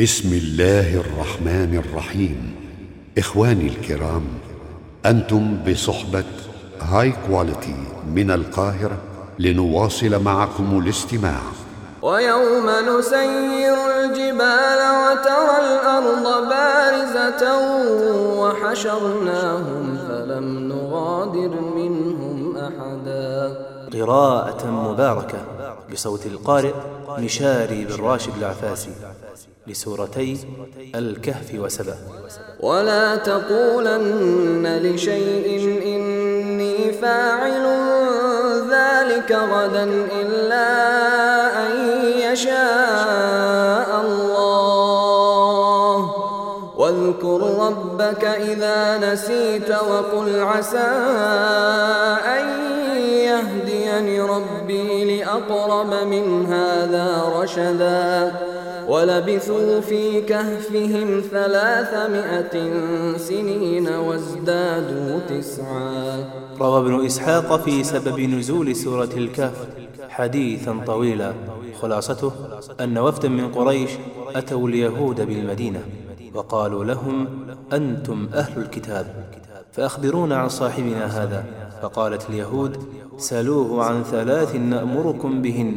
بسم الله الرحمن الرحيم. إخواني الكرام أنتم بصحبة هاي كواليتي من القاهرة لنواصل معكم الاستماع. ويوم نسير الجبال وترى الأرض بارزة وحشرناهم فلم نغادر منهم أحدا. قراءة مباركة. بصوت القارئ مشاري بن راشد العفاسي لسورتي الكهف وسبأ. ولا تقولن لشيء إني فاعل ذلك غدا إلا أن يشاء الله. واذكر ربك إذا نسيت وقل عسى أن يهديني ربي لأقرب من هذا رشدا ولبثوا في كهفهم ثلاثمائة سنين وازدادوا تسعا. روى ابن إسحاق في سبب نزول سورة الكهف حديثا طويلا. خلاصته أن وفدا من قريش أتوا اليهود بالمدينة وقالوا لهم أنتم أهل الكتاب فأخبرونا عن صاحبنا هذا. فقالت اليهود سلوه عن ثلاث نأمركم بهن.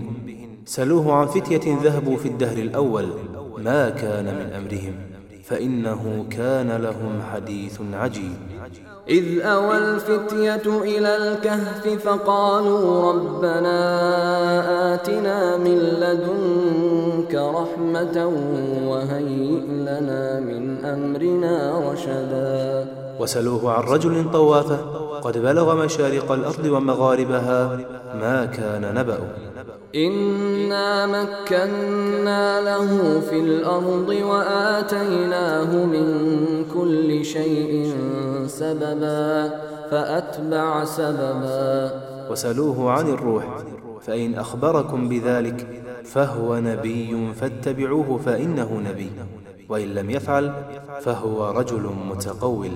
سلوه عن فتية ذهبوا في الدهر الأول ما كان من أمرهم فإنه كان لهم حديث عجيب. إذ أوى الفتية إلى الكهف فقالوا ربنا آتنا من لدنك رحمة وهيئ لنا من أمرنا رشدا. وسلوه عن رجل طوافة قد بلغ مشارق الأرض ومغاربها ما كان نبأ. إنا مكنا له في الأرض وآتيناه من كل شيء سببا فأتبع سببا. وسلوه عن الروح فإن أخبركم بذلك فهو نبي فاتبعوه فإنه نبي وإن لم يفعل فهو رجل متقول.